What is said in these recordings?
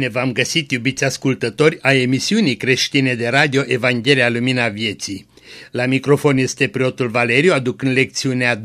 Bine v-am găsit, iubiți ascultători, a emisiunii creștine de radio Evanghelia Lumina Vieții. La microfon este preotul Valeriu, aducând lecțiunea 2C020.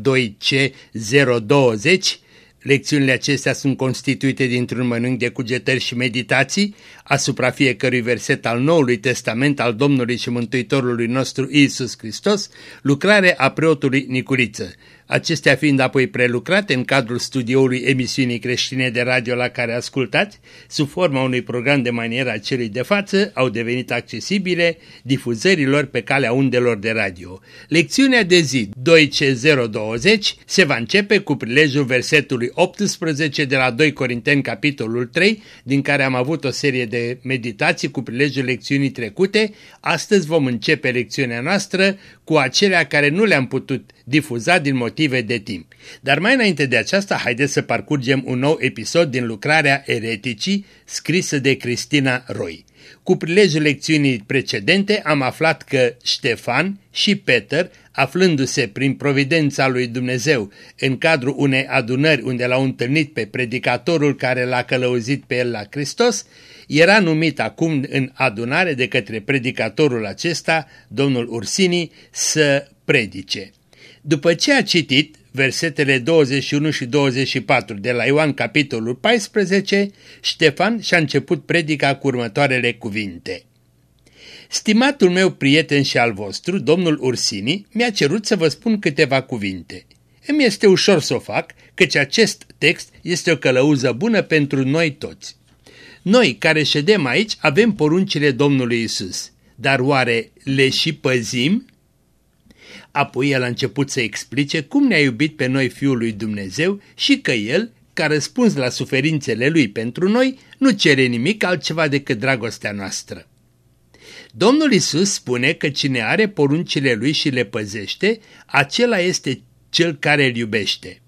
Lecțiunile acestea sunt constituite dintr-un mănânc de cugetări și meditații asupra fiecărui verset al Noului Testament al Domnului și Mântuitorului nostru Isus Hristos, lucrare a preotului Nicuriță acestea fiind apoi prelucrate în cadrul studioului emisiunii creștine de radio la care ascultați, sub forma unui program de manieră a celui de față, au devenit accesibile difuzărilor pe calea undelor de radio. Lecțiunea de zi 2C020 se va începe cu prilejul versetului 18 de la 2 Corinteni capitolul 3, din care am avut o serie de meditații cu prilejul lecțiunii trecute. Astăzi vom începe lecțiunea noastră cu acelea care nu le-am putut difuza din motive de timp. Dar mai înainte de aceasta, haideți să parcurgem un nou episod din lucrarea Ereticii scrisă de Cristina Roy. Cu prilejul lecțiunii precedente am aflat că Ștefan și Peter, aflându-se prin providența lui Dumnezeu în cadrul unei adunări unde l-au întâlnit pe predicatorul care l-a călăuzit pe el la Hristos, era numit acum în adunare de către predicatorul acesta, domnul Ursini, să predice. După ce a citit versetele 21 și 24 de la Ioan capitolul 14, Ștefan și-a început predica cu următoarele cuvinte. Stimatul meu prieten și al vostru, domnul Ursini, mi-a cerut să vă spun câteva cuvinte. Îmi este ușor să o fac, căci acest text este o călăuză bună pentru noi toți. Noi care ședem aici avem poruncile Domnului Isus, dar oare le și păzim? Apoi el a început să explice cum ne-a iubit pe noi Fiul lui Dumnezeu și că el, ca răspuns la suferințele lui pentru noi, nu cere nimic altceva decât dragostea noastră. Domnul Isus spune că cine are poruncile lui și le păzește, acela este cel care îl iubește.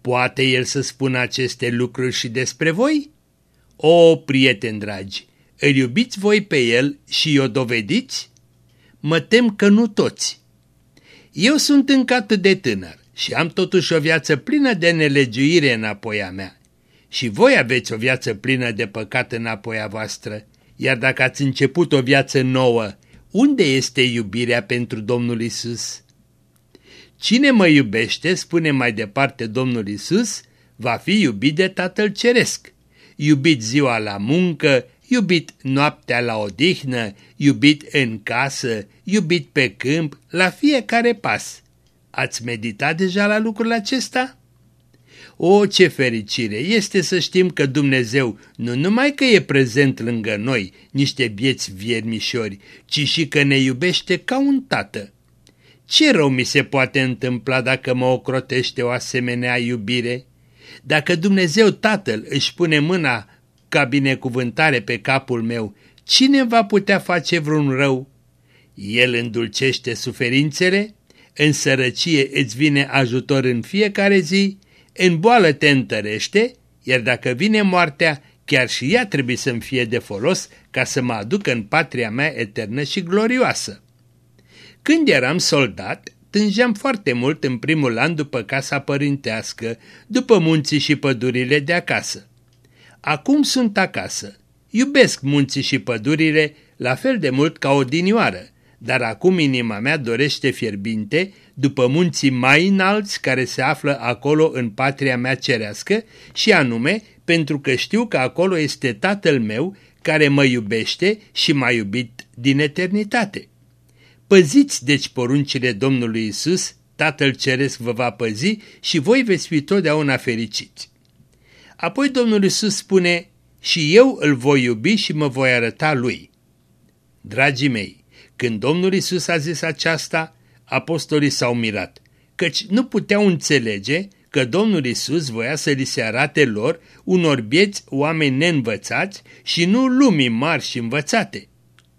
Poate el să spună aceste lucruri și despre voi? O, prieteni dragi, îl iubiți voi pe el și o dovediți? Mă tem că nu toți. Eu sunt încă atât de tânăr și am totuși o viață plină de nelegiuire înapoi a mea. Și voi aveți o viață plină de păcat înapoi a voastră, iar dacă ați început o viață nouă, unde este iubirea pentru Domnul Isus? Cine mă iubește, spune mai departe Domnul Isus, va fi iubit de Tatăl Ceresc. Iubit ziua la muncă, iubit noaptea la odihnă, iubit în casă, iubit pe câmp, la fiecare pas. Ați meditat deja la lucrul acesta? O, ce fericire este să știm că Dumnezeu nu numai că e prezent lângă noi, niște vieți viermișori, ci și că ne iubește ca un tată. Ce rău mi se poate întâmpla dacă mă ocrotește o asemenea iubire? Dacă Dumnezeu Tatăl își pune mâna ca binecuvântare pe capul meu, cine va putea face vreun rău? El îndulcește suferințele, în sărăcie îți vine ajutor în fiecare zi, în boală te întărește, iar dacă vine moartea, chiar și ea trebuie să-mi fie de folos ca să mă aducă în patria mea eternă și glorioasă. Când eram soldat, tângeam foarte mult în primul an după casa părintească, după munții și pădurile de acasă. Acum sunt acasă. Iubesc munții și pădurile la fel de mult ca odinioară, dar acum inima mea dorește fierbinte după munții mai înalți care se află acolo în patria mea cerească și anume pentru că știu că acolo este Tatăl meu care mă iubește și m-a iubit din eternitate. Păziți deci poruncile Domnului Isus, Tatăl Ceresc vă va păzi și voi veți fi totdeauna fericiți. Apoi Domnul Isus spune, și eu îl voi iubi și mă voi arăta lui. Dragii mei, când Domnul Isus a zis aceasta, apostolii s-au mirat, căci nu puteau înțelege că Domnul Isus voia să li se arate lor unor bieți oameni neînvățați și nu lumii mari și învățate.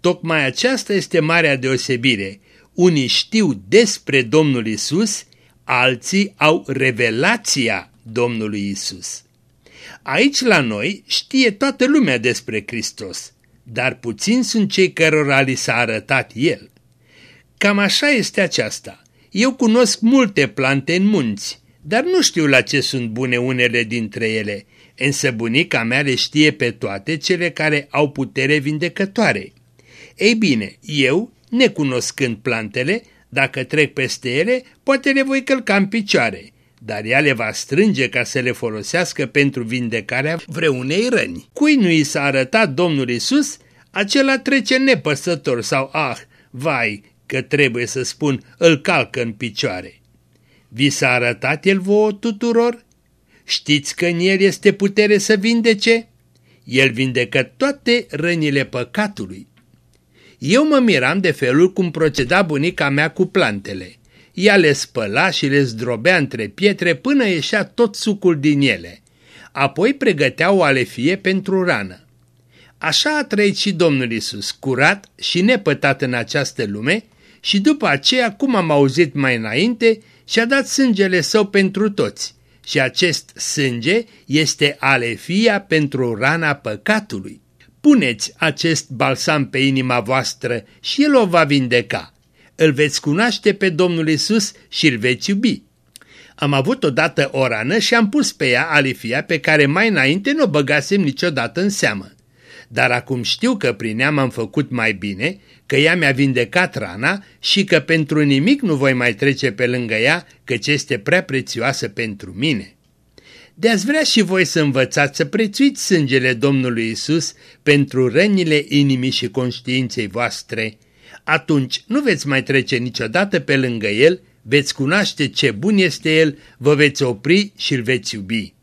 Tocmai aceasta este marea deosebire. Unii știu despre Domnul Isus, alții au revelația Domnului Isus. Aici la noi știe toată lumea despre Hristos, dar puțini sunt cei cărora li s-a arătat El. Cam așa este aceasta. Eu cunosc multe plante în munți, dar nu știu la ce sunt bune unele dintre ele. însă bunica mea le știe pe toate cele care au putere vindecătoare. Ei bine, eu, necunoscând plantele, dacă trec peste ele, poate le voi călca în picioare, dar ea le va strânge ca să le folosească pentru vindecarea vreunei răni. Cui nu i s-a arătat Domnul Isus, acela trece nepăsător sau ah, vai, că trebuie să spun, îl calcă în picioare. Vi s-a arătat el vouă tuturor? Știți că în el este putere să vindece? El vindecă toate rănile păcatului. Eu mă miram de felul cum proceda bunica mea cu plantele. Ea le spăla și le zdrobea între pietre până ieșea tot sucul din ele. Apoi pregătea o alefie pentru rană. Așa a trăit și Domnul Isus, curat și nepătat în această lume și după aceea, cum am auzit mai înainte, și-a dat sângele său pentru toți și acest sânge este alefia pentru rana păcatului. Puneți acest balsam pe inima voastră și el o va vindeca. Îl veți cunoaște pe Domnul Isus și îl veți iubi. Am avut odată o rană și am pus pe ea alifia pe care mai înainte nu o băgasem niciodată în seamă. Dar acum știu că prin ea m-am făcut mai bine, că ea mi-a vindecat rana și că pentru nimic nu voi mai trece pe lângă ea, căci este prea prețioasă pentru mine. De-ați vrea și voi să învățați să prețuiți sângele Domnului Isus pentru rănile inimii și conștiinței voastre. Atunci nu veți mai trece niciodată pe lângă El, veți cunoaște ce bun este El, vă veți opri și îl veți iubi.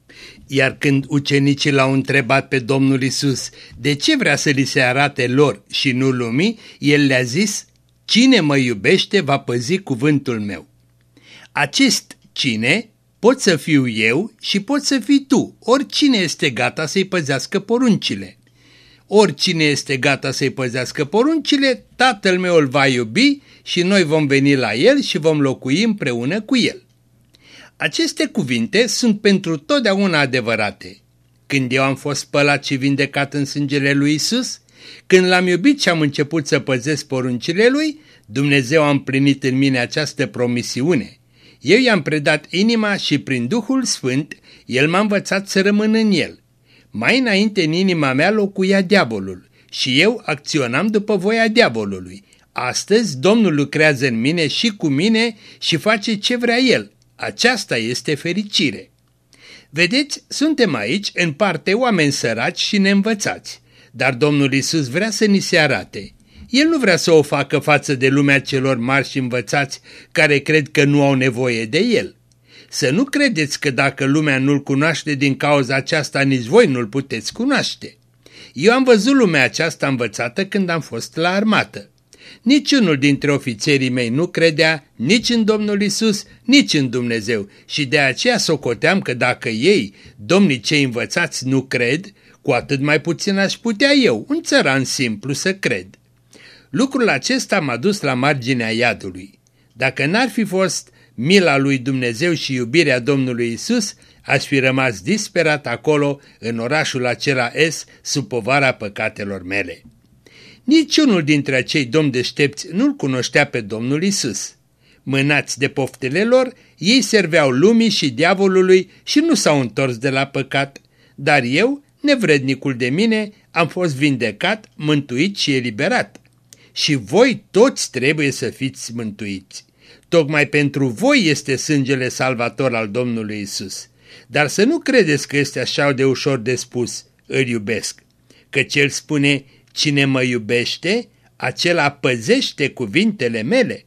Iar când ucenicii l-au întrebat pe Domnul Isus de ce vrea să li se arate lor și nu lumii, el le-a zis, Cine mă iubește va păzi cuvântul meu. Acest cine pot să fiu eu și pot să fii tu, oricine este gata să-i păzească poruncile. Oricine este gata să-i păzească poruncile, tatăl meu îl va iubi și noi vom veni la el și vom locui împreună cu el. Aceste cuvinte sunt pentru totdeauna adevărate. Când eu am fost spălat și vindecat în sângele lui Isus, când l-am iubit și am început să păzesc poruncile lui, Dumnezeu a împlinit în mine această promisiune. Eu i-am predat inima și prin Duhul Sfânt, El m-a învățat să rămân în El. Mai înainte în inima mea locuia diavolul și eu acționam după voia diavolului. Astăzi Domnul lucrează în mine și cu mine și face ce vrea El, aceasta este fericire. Vedeți, suntem aici în parte oameni săraci și neînvățați, dar Domnul Isus vrea să ni se arate. El nu vrea să o facă față de lumea celor mari și învățați care cred că nu au nevoie de El. Să nu credeți că dacă lumea nu-L cunoaște din cauza aceasta, nici voi nu-L puteți cunoaște. Eu am văzut lumea aceasta învățată când am fost la armată. Niciunul dintre ofițerii mei nu credea nici în Domnul Isus, nici în Dumnezeu și de aceea socoteam că dacă ei, domnii cei învățați, nu cred, cu atât mai puțin aș putea eu, un țăran simplu, să cred. Lucrul acesta m-a dus la marginea iadului. Dacă n-ar fi fost mila lui Dumnezeu și iubirea Domnului Isus, aș fi rămas disperat acolo, în orașul acela S, sub povara păcatelor mele. Niciunul dintre acei domni deștepți nu-l cunoștea pe Domnul Isus. Mânați de poftele lor, ei serveau lumii și diavolului și nu s-au întors de la păcat, dar eu, nevrednicul de mine, am fost vindecat, mântuit și eliberat. Și voi toți trebuie să fiți mântuiți. Tocmai pentru voi este sângele salvator al Domnului Isus. Dar să nu credeți că este așa de ușor de spus, îl iubesc, căci el spune, Cine mă iubește, acela păzește cuvintele mele.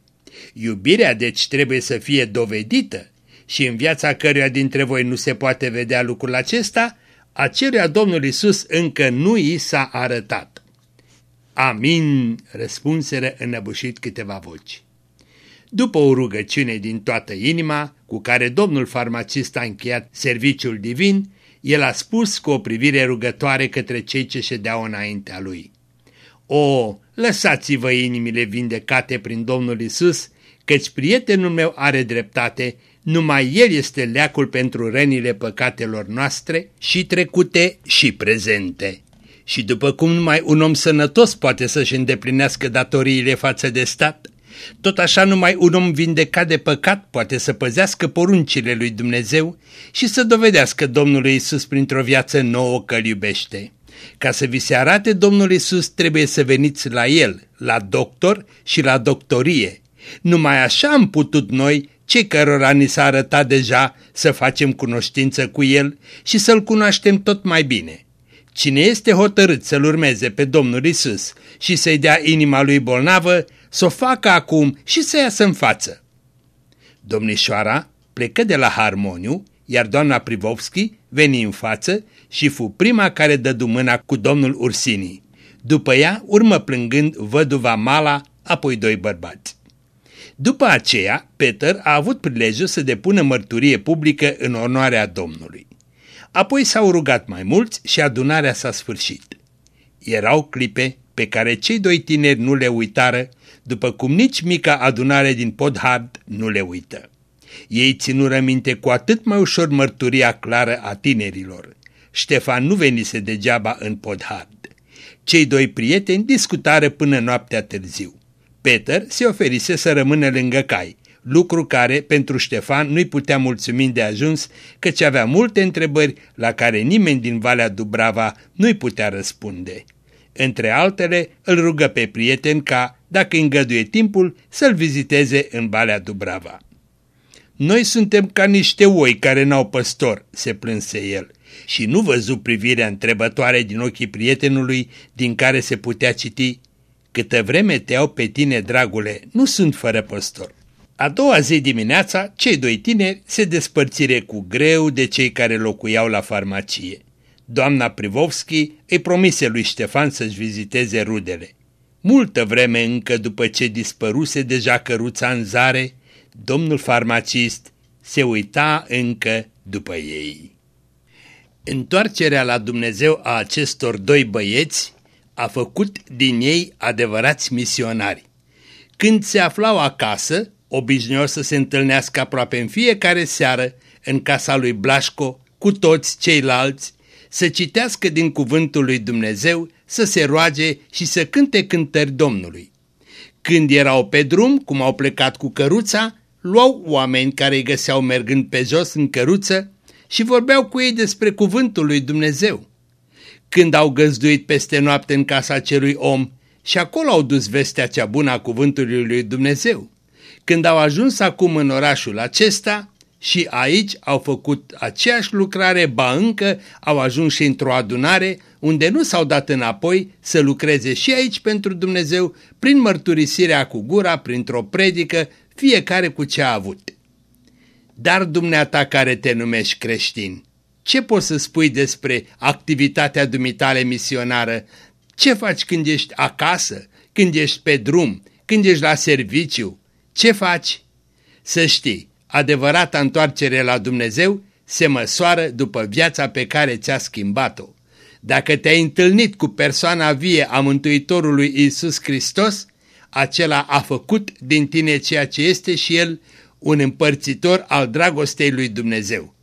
Iubirea deci trebuie să fie dovedită și în viața căruia dintre voi nu se poate vedea lucrul acesta, aceluia Domnul Isus încă nu i s-a arătat. Amin, răspunseră înăbușit câteva voci. După o rugăciune din toată inima, cu care domnul farmacist a încheiat serviciul divin, el a spus cu o privire rugătoare către cei ce ședeau înaintea lui. O, lăsați-vă inimile vindecate prin Domnul Isus, căci prietenul meu are dreptate, numai El este leacul pentru rănile păcatelor noastre și trecute și prezente. Și după cum numai un om sănătos poate să-și îndeplinească datoriile față de stat, Tot așa numai un om vindecat de păcat poate să păzească poruncile lui Dumnezeu și să dovedească Domnului Isus printr-o viață nouă că iubește. Ca să vi se arate Domnul Isus trebuie să veniți la El, la doctor și la doctorie. Numai așa am putut noi, cei cărora ni s-a arătat deja, să facem cunoștință cu El și să-L cunoaștem tot mai bine. Cine este hotărât să-L urmeze pe Domnul Isus și să-i dea inima lui bolnavă, să o facă acum și să iasă în față. Domnișoara plecă de la harmoniu, iar doamna Privovski veni în față și fu prima care dădu mâna cu domnul Ursini. După ea urmă plângând văduva Mala, apoi doi bărbați. După aceea, Peter a avut prilejul să depună mărturie publică în onoarea Domnului. Apoi s-au rugat mai mulți și adunarea s-a sfârșit. Erau clipe pe care cei doi tineri nu le uitară, după cum nici mica adunare din Podhard nu le uită. Ei ținură minte cu atât mai ușor mărturia clară a tinerilor. Ștefan nu venise degeaba în Podhard. Cei doi prieteni discutară până noaptea târziu. Peter se oferise să rămână lângă cai, lucru care pentru Ștefan nu-i putea mulțumi de ajuns, căci avea multe întrebări la care nimeni din Valea Dubrava nu-i putea răspunde. Între altele, îl rugă pe prieten ca, dacă îngăduie timpul, să-l viziteze în Valea Dubrava. Noi suntem ca niște oi care n-au păstor, se plânse el, și nu văzu privirea întrebătoare din ochii prietenului din care se putea citi Câtă vreme te au pe tine, dragule, nu sunt fără păstor. A doua zi dimineața, cei doi tineri se despărțire cu greu de cei care locuiau la farmacie. Doamna Privovski îi promise lui Ștefan să-și viziteze rudele. Multă vreme încă după ce dispăruse deja căruța în zare, domnul farmacist se uita încă după ei. Întoarcerea la Dumnezeu a acestor doi băieți a făcut din ei adevărați misionari. Când se aflau acasă, obișnuiau să se întâlnească aproape în fiecare seară în casa lui Blașco cu toți ceilalți, să citească din cuvântul lui Dumnezeu, să se roage și să cânte cântări Domnului. Când erau pe drum, cum au plecat cu căruța, luau oameni care îi găseau mergând pe jos în căruță și vorbeau cu ei despre cuvântul lui Dumnezeu. Când au găzduit peste noapte în casa acelui om și acolo au dus vestea cea bună a cuvântului lui Dumnezeu. Când au ajuns acum în orașul acesta și aici au făcut aceeași lucrare, ba încă au ajuns și într-o adunare unde nu s-au dat înapoi să lucreze și aici pentru Dumnezeu prin mărturisirea cu gura, printr-o predică, fiecare cu ce a avut. Dar dumneata care te numești creștin, ce poți să spui despre activitatea dumitale misionară? Ce faci când ești acasă, când ești pe drum, când ești la serviciu? Ce faci? Să știi, adevărata întoarcere la Dumnezeu se măsoară după viața pe care ți-a schimbat-o. Dacă te-ai întâlnit cu persoana vie a Mântuitorului Iisus Hristos, acela a făcut din tine ceea ce este și El, un împărțitor al dragostei lui Dumnezeu.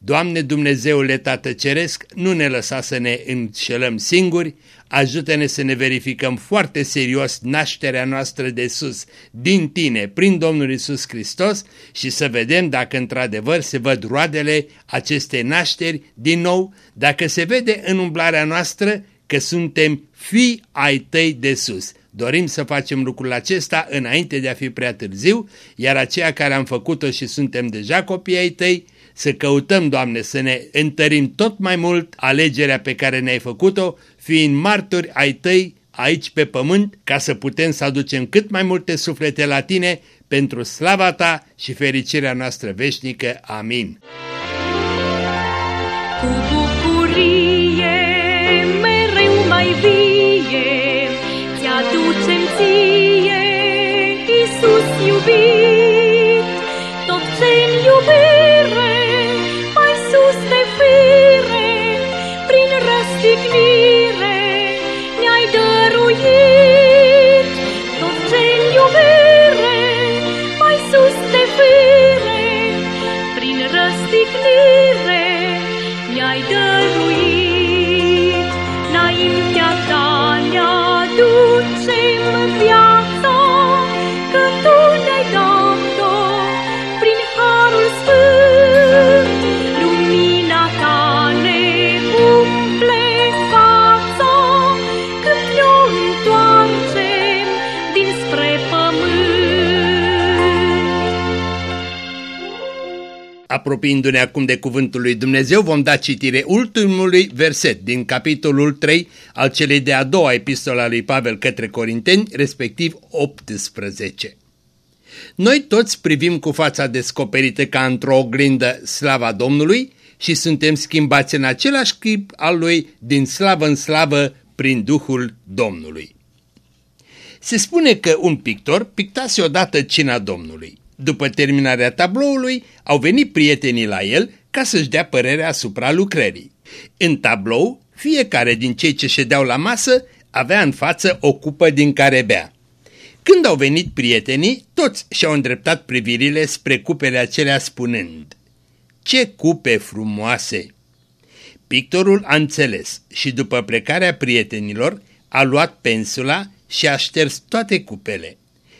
Doamne Dumnezeule Tată Ceresc, nu ne lăsa să ne înșelăm singuri, ajută-ne să ne verificăm foarte serios nașterea noastră de sus, din Tine, prin Domnul Isus Hristos și să vedem dacă într-adevăr se văd roadele acestei nașteri din nou, dacă se vede în umblarea noastră că suntem fii ai Tăi de sus. Dorim să facem lucrul acesta înainte de a fi prea târziu, iar aceia care am făcut-o și suntem deja copii ai Tăi, să căutăm, Doamne, să ne întărim tot mai mult alegerea pe care ne-ai făcut-o, fiind martori ai Tăi aici pe pământ, ca să putem să aducem cât mai multe suflete la Tine pentru slava Ta și fericirea noastră veșnică. Amin. Apropiindu-ne acum de cuvântul lui Dumnezeu, vom da citire ultimului verset din capitolul 3 al celei de-a doua epistola lui Pavel către Corinteni, respectiv 18. Noi toți privim cu fața descoperită ca într-o oglindă slava Domnului și suntem schimbați în același chip al lui din slavă în slavă prin Duhul Domnului. Se spune că un pictor pictase odată cina Domnului. După terminarea tabloului, au venit prietenii la el ca să-și dea părerea asupra lucrării. În tablou, fiecare din cei ce ședeau la masă avea în față o cupă din care bea. Când au venit prietenii, toți și-au îndreptat privirile spre cupele acelea spunând Ce cupe frumoase! Pictorul a înțeles și după plecarea prietenilor a luat pensula și a șters toate cupele.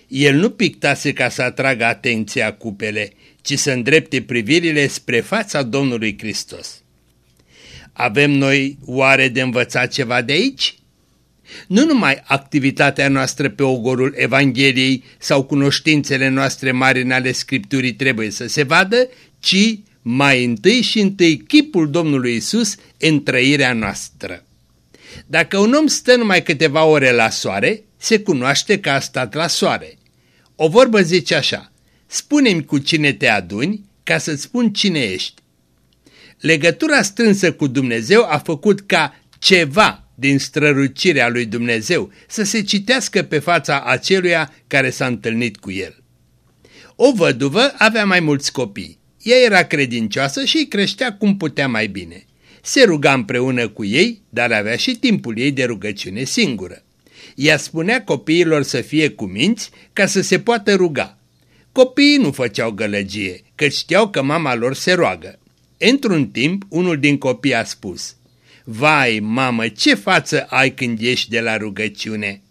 El nu pictase ca să atragă atenția cupele, ci să îndrepte privirile spre fața Domnului Hristos. Avem noi oare de învățat ceva de aici? Nu numai activitatea noastră pe ogorul Evangheliei sau cunoștințele noastre mari în ale Scripturii trebuie să se vadă, ci mai întâi și întâi chipul Domnului Isus în trăirea noastră. Dacă un om stă numai câteva ore la soare, se cunoaște că a stat la soare. O vorbă zice așa, spune-mi cu cine te aduni ca să-ți spun cine ești. Legătura strânsă cu Dumnezeu a făcut ca ceva din strărucirea lui Dumnezeu să se citească pe fața aceluia care s-a întâlnit cu el. O văduvă avea mai mulți copii. Ea era credincioasă și îi creștea cum putea mai bine. Se ruga împreună cu ei, dar avea și timpul ei de rugăciune singură. Ea spunea copiilor să fie cuminți ca să se poată ruga. Copiii nu făceau gălăgie, că știau că mama lor se roagă. Într-un timp, unul din copii a spus, Vai, mamă, ce față ai când ești de la rugăciune!"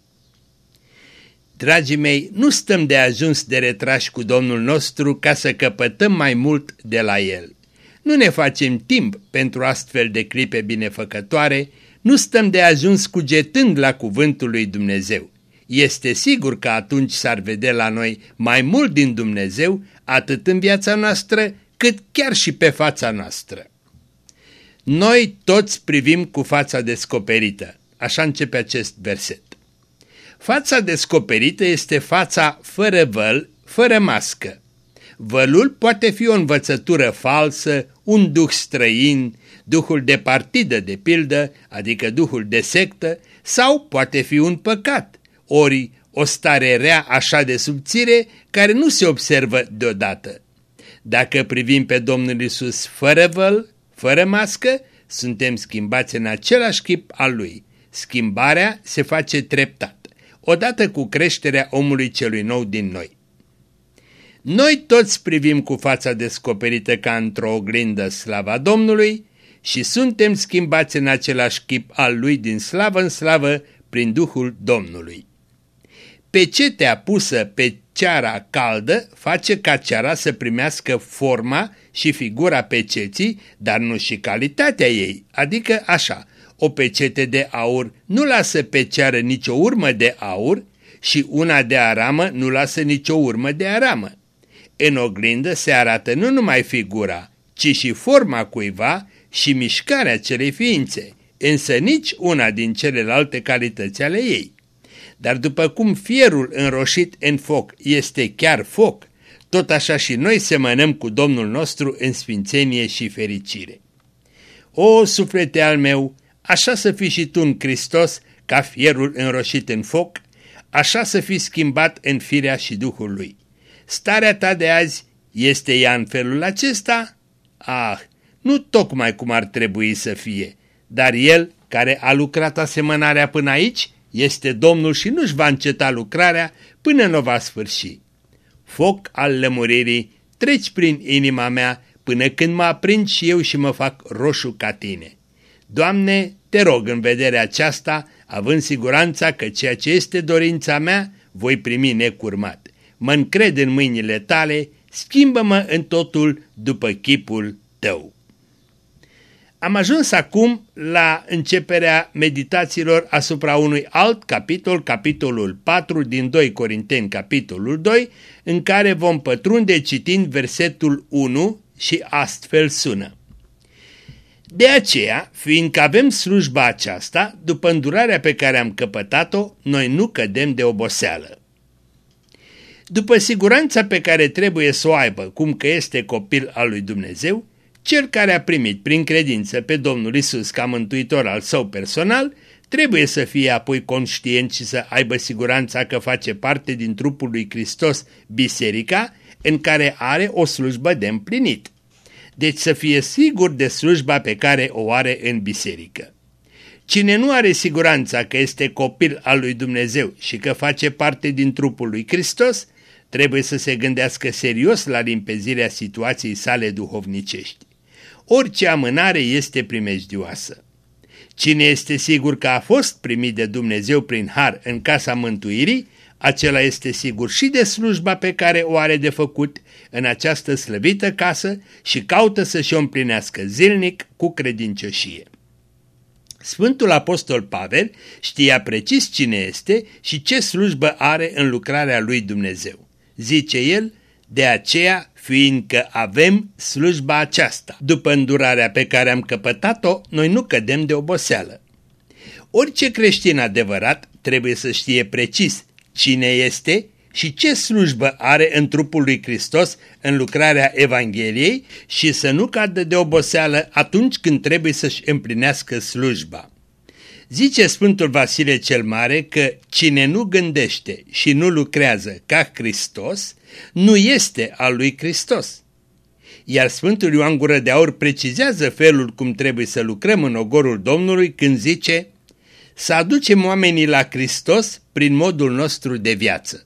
Dragii mei, nu stăm de ajuns de retrași cu Domnul nostru ca să căpătăm mai mult de la El. Nu ne facem timp pentru astfel de clipe binefăcătoare, nu stăm de ajuns cugetând la cuvântul lui Dumnezeu. Este sigur că atunci s-ar vedea la noi mai mult din Dumnezeu, atât în viața noastră, cât chiar și pe fața noastră. Noi toți privim cu fața descoperită. Așa începe acest verset. Fața descoperită este fața fără văl, fără mască. Vălul poate fi o învățătură falsă, un duh străin, duhul de partidă de pildă, adică duhul de sectă, sau poate fi un păcat, ori o stare rea așa de subțire care nu se observă deodată. Dacă privim pe Domnul Isus fără văl, fără mască, suntem schimbați în același chip al Lui. Schimbarea se face treptat, odată cu creșterea omului celui nou din noi. Noi toți privim cu fața descoperită ca într-o oglindă slava Domnului și suntem schimbați în același chip al Lui din slavă în slavă prin Duhul Domnului. Pecetea pusă pe ceara caldă face ca ceara să primească forma și figura peceții, dar nu și calitatea ei, adică așa, o pecete de aur nu lasă pe ceară nicio urmă de aur și una de aramă nu lasă nicio urmă de aramă. În oglindă se arată nu numai figura, ci și forma cuiva și mișcarea celei ființe, însă nici una din celelalte calități ale ei. Dar după cum fierul înroșit în foc este chiar foc, tot așa și noi semănăm cu Domnul nostru în sfințenie și fericire. O, suflete al meu, așa să fii și tu în Hristos, ca fierul înroșit în foc, așa să fii schimbat în firea și Duhul Lui. Starea ta de azi este ea în felul acesta? Ah, nu tocmai cum ar trebui să fie, dar El, care a lucrat asemănarea până aici, este Domnul și nu-și va înceta lucrarea până nu va sfârși. Foc al lămuririi, treci prin inima mea până când mă aprind și eu și mă fac roșu ca tine. Doamne, te rog în vederea aceasta, având siguranța că ceea ce este dorința mea, voi primi necurmat. Mă încred în mâinile tale, schimbă-mă în totul după chipul tău. Am ajuns acum la începerea meditațiilor asupra unui alt capitol, capitolul 4 din 2 Corinteni, capitolul 2, în care vom pătrunde citind versetul 1, și astfel sună. De aceea, fiindcă avem slujba aceasta, după îndurarea pe care am căpătat-o, noi nu cădem de oboseală. După siguranța pe care trebuie să o aibă, cum că este copil al lui Dumnezeu, cel care a primit prin credință pe Domnul Isus ca mântuitor al său personal, trebuie să fie apoi conștient și să aibă siguranța că face parte din trupul lui Hristos, biserica, în care are o slujbă de împlinit. Deci să fie sigur de slujba pe care o are în biserică. Cine nu are siguranța că este copil al lui Dumnezeu și că face parte din trupul lui Hristos, trebuie să se gândească serios la limpezirea situației sale duhovnicești. Orice amânare este primejdioasă. Cine este sigur că a fost primit de Dumnezeu prin har în casa mântuirii, acela este sigur și de slujba pe care o are de făcut în această slăvită casă și caută să-și o împlinească zilnic cu credincioșie. Sfântul Apostol Pavel știa precis cine este și ce slujbă are în lucrarea lui Dumnezeu. Zice el, de aceea, fiindcă avem slujba aceasta, după îndurarea pe care am căpătat-o, noi nu cădem de oboseală. Orice creștin adevărat trebuie să știe precis cine este și ce slujbă are în trupul lui Hristos în lucrarea Evangheliei și să nu cadă de oboseală atunci când trebuie să-și împlinească slujba. Zice Sfântul Vasile cel Mare că cine nu gândește și nu lucrează ca Hristos, nu este al lui Hristos. Iar Sfântul Ioan Gură de Aur precizează felul cum trebuie să lucrăm în ogorul Domnului când zice să aducem oamenii la Hristos prin modul nostru de viață.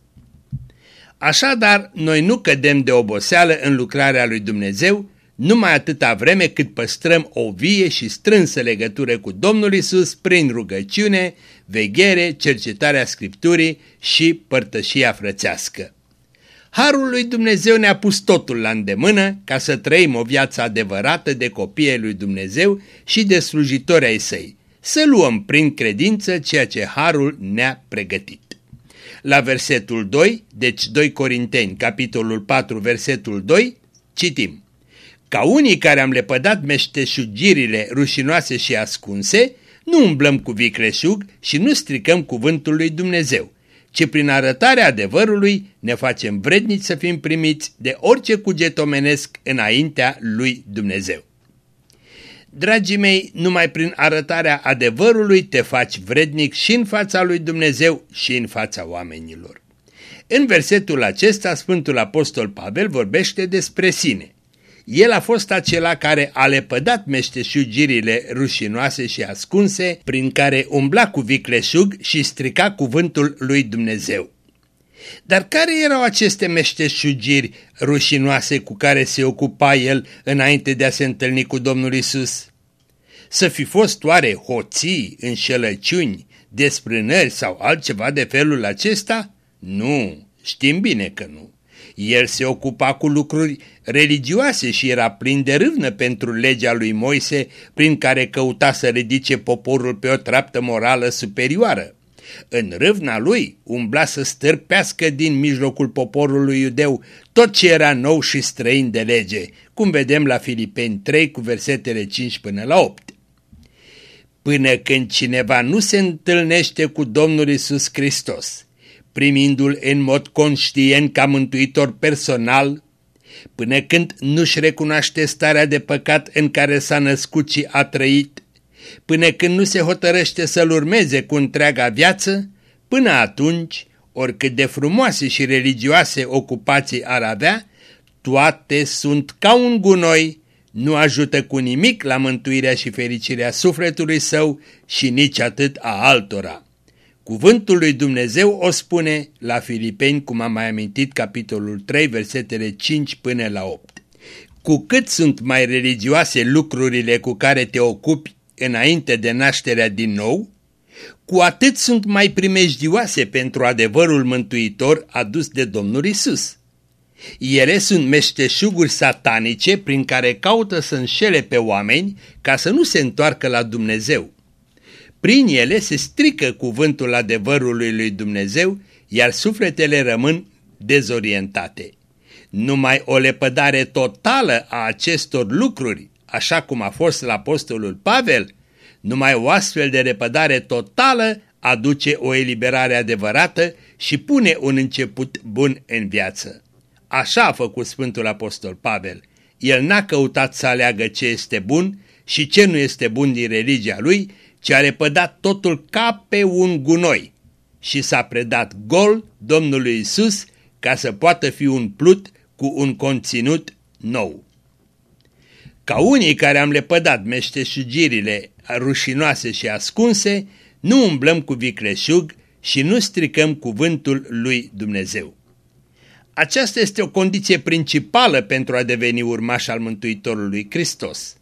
Așadar, noi nu cădem de oboseală în lucrarea lui Dumnezeu, numai atâta vreme cât păstrăm o vie și strânsă legătură cu Domnul Isus prin rugăciune, veghere, cercetarea Scripturii și părtășia frățească. Harul lui Dumnezeu ne-a pus totul la îndemână ca să trăim o viață adevărată de copii lui Dumnezeu și de slujitori ai săi, să luăm prin credință ceea ce Harul ne-a pregătit. La versetul 2, deci 2 Corinteni, capitolul 4, versetul 2, citim. Ca unii care am lepădat meșteșugirile rușinoase și ascunse, nu umblăm cu vicleșug și nu stricăm cuvântul lui Dumnezeu, ci prin arătarea adevărului ne facem vrednici să fim primiți de orice cuget omenesc înaintea lui Dumnezeu. Dragii mei, numai prin arătarea adevărului te faci vrednic și în fața lui Dumnezeu și în fața oamenilor. În versetul acesta, Sfântul Apostol Pavel vorbește despre sine. El a fost acela care a lepădat meșteșugirile rușinoase și ascunse, prin care umbla cu vicleșug și strica cuvântul lui Dumnezeu. Dar care erau aceste meșteșugiri rușinoase cu care se ocupa el înainte de a se întâlni cu Domnul Isus? Să fi fost oare hoții, înșelăciuni, desprânări sau altceva de felul acesta? Nu, știm bine că nu. El se ocupa cu lucruri religioase și era plin de râvnă pentru legea lui Moise, prin care căuta să ridice poporul pe o treaptă morală superioară. În râvna lui umbla să stârpească din mijlocul poporului iudeu tot ce era nou și străin de lege, cum vedem la Filipeni 3 cu versetele 5 până la 8. Până când cineva nu se întâlnește cu Domnul Isus Hristos, primindu-L în mod conștient ca mântuitor personal, până când nu-și recunoaște starea de păcat în care s-a născut și a trăit, până când nu se hotărăște să-L urmeze cu întreaga viață, până atunci, oricât de frumoase și religioase ocupații ar avea, toate sunt ca un gunoi, nu ajută cu nimic la mântuirea și fericirea sufletului său și nici atât a altora. Cuvântul lui Dumnezeu o spune la Filipeni, cum am mai amintit, capitolul 3, versetele 5 până la 8. Cu cât sunt mai religioase lucrurile cu care te ocupi înainte de nașterea din nou, cu atât sunt mai primejdioase pentru adevărul mântuitor adus de Domnul Isus. Ele sunt meșteșuguri satanice prin care caută să înșele pe oameni ca să nu se întoarcă la Dumnezeu. Prin ele se strică cuvântul adevărului lui Dumnezeu, iar sufletele rămân dezorientate. Numai o lepădare totală a acestor lucruri, așa cum a fost la apostolul Pavel, numai o astfel de repădare totală aduce o eliberare adevărată și pune un început bun în viață. Așa a făcut Sfântul Apostol Pavel. El n-a căutat să aleagă ce este bun și ce nu este bun din religia lui, ci a repădat totul ca pe un gunoi și s-a predat gol Domnului Isus ca să poată fi un plut cu un conținut nou. Ca unii care am lepădat meșteșugirile rușinoase și ascunse, nu umblăm cu vicleșug și nu stricăm cuvântul lui Dumnezeu. Aceasta este o condiție principală pentru a deveni urmaș al Mântuitorului Hristos.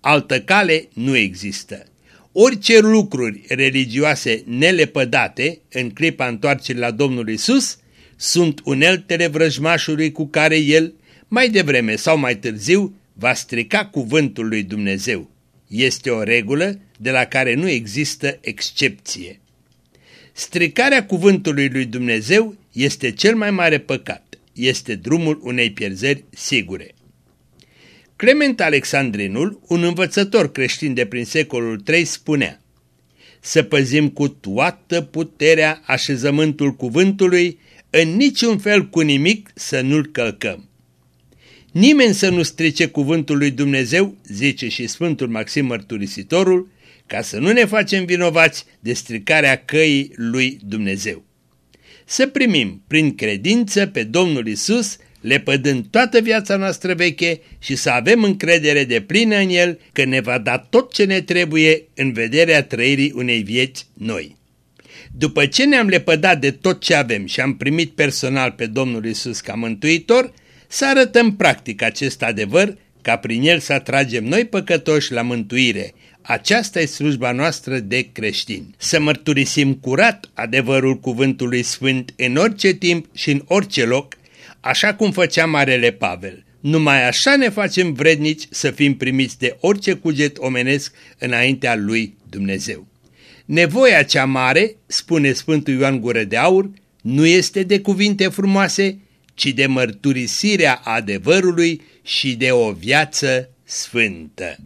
Altă cale nu există. Orice lucruri religioase nelepădate în clipa întoarcerii la Domnul Isus sunt uneltele vrăjmașului cu care el, mai devreme sau mai târziu, va strica cuvântul lui Dumnezeu. Este o regulă de la care nu există excepție. Stricarea cuvântului lui Dumnezeu este cel mai mare păcat, este drumul unei pierzări sigure. Clement Alexandrinul, un învățător creștin de prin secolul III, spunea Să păzim cu toată puterea așezământul cuvântului, în niciun fel cu nimic să nu-l călcăm. Nimeni să nu strice cuvântul lui Dumnezeu, zice și Sfântul Maxim Mărturisitorul, ca să nu ne facem vinovați de stricarea căii lui Dumnezeu. Să primim prin credință pe Domnul Isus, lepădând toată viața noastră veche și să avem încredere de plină în El că ne va da tot ce ne trebuie în vederea trăirii unei vieți noi. După ce ne-am lepădat de tot ce avem și am primit personal pe Domnul Isus ca mântuitor, să arătăm practic acest adevăr ca prin el să atragem noi păcătoși la mântuire. Aceasta e slujba noastră de creștini. Să mărturisim curat adevărul cuvântului sfânt în orice timp și în orice loc, așa cum făcea Marele Pavel. Numai așa ne facem vrednici să fim primiți de orice cuget omenesc înaintea lui Dumnezeu. Nevoia cea mare, spune Sfântul Ioan Gură de Aur, nu este de cuvinte frumoase, ci de mărturisirea adevărului și de o viață sfântă.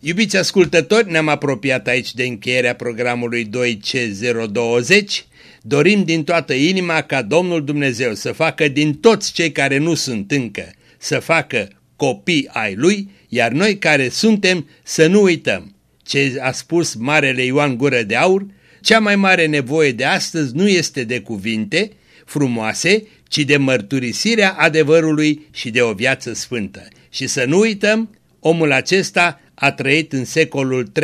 Iubiți ascultători, ne-am apropiat aici de încheierea programului 2C020. Dorim din toată inima ca Domnul Dumnezeu să facă din toți cei care nu sunt încă, să facă copii ai Lui, iar noi care suntem să nu uităm. Ce a spus Marele Ioan Gură de Aur, cea mai mare nevoie de astăzi nu este de cuvinte frumoase, ci de mărturisirea adevărului și de o viață sfântă. Și să nu uităm, omul acesta a trăit în secolul 3-4.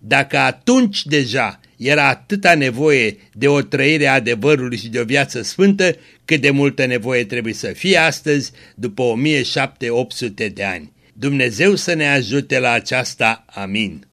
Dacă atunci deja era atâta nevoie de o trăire a adevărului și de o viață sfântă, cât de multă nevoie trebuie să fie astăzi, după 1700-800 de ani. Dumnezeu să ne ajute la aceasta. Amin.